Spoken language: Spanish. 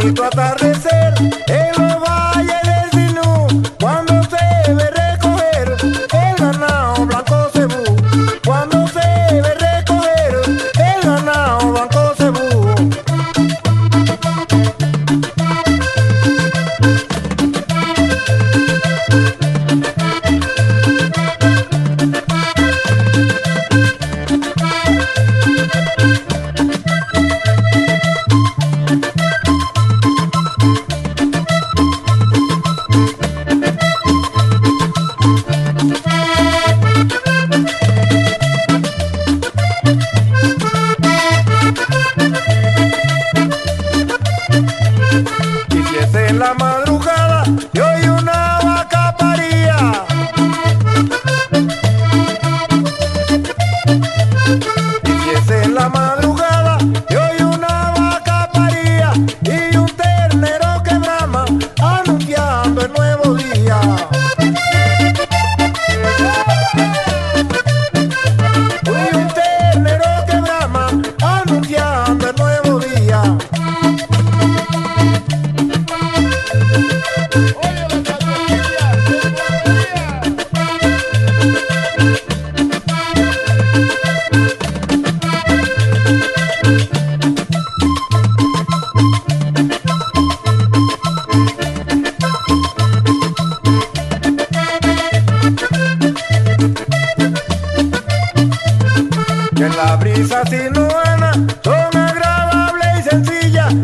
bonito atardecer. en la madrugada. las brisas sinuanas son agradables y sencillas.